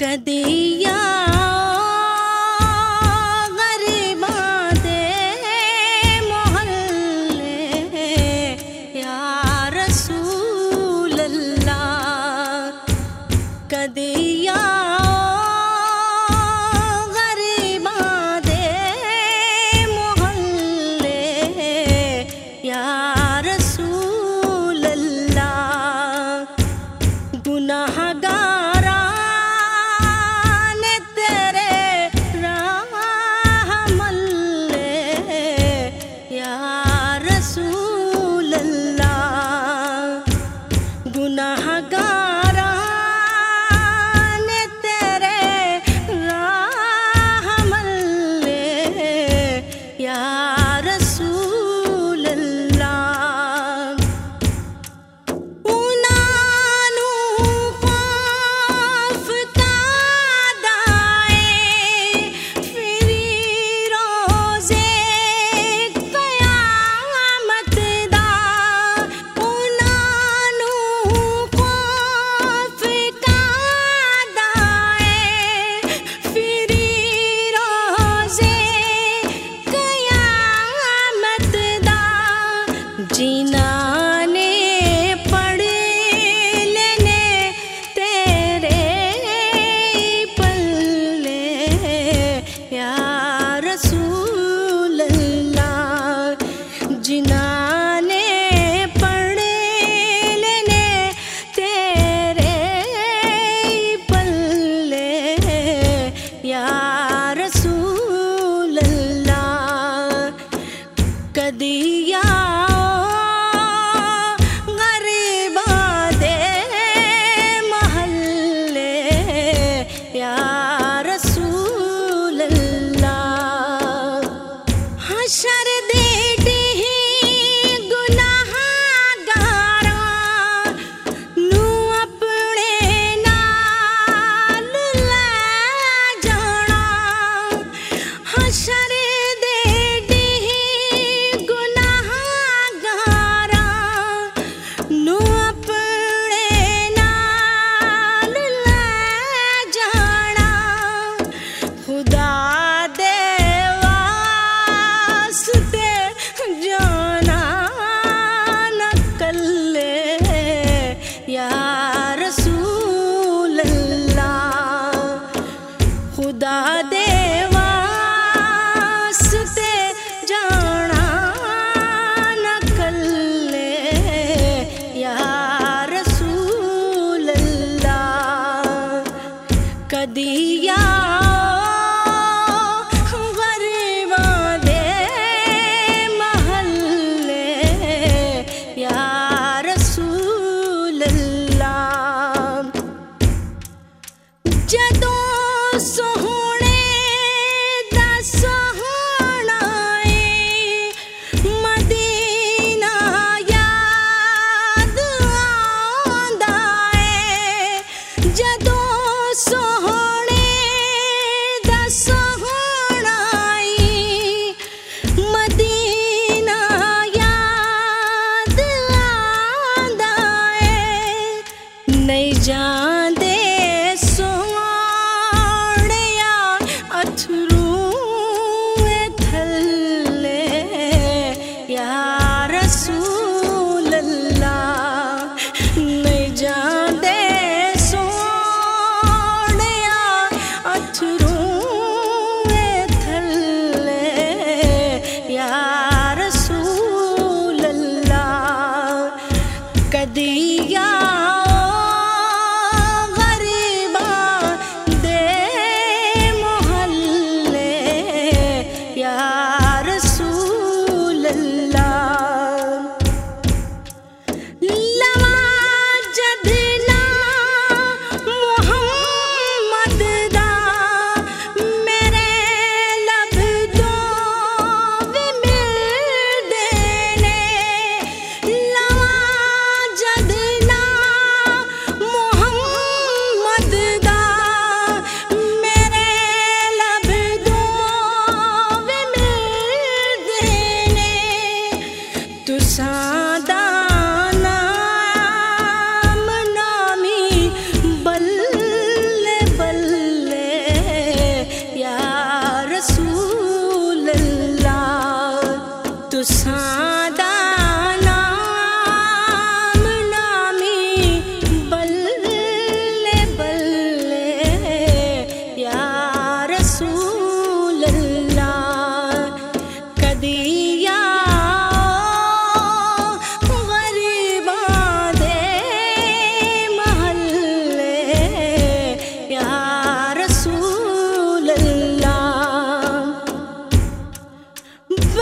کدیا گناہ گار دیا پیار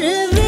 تصور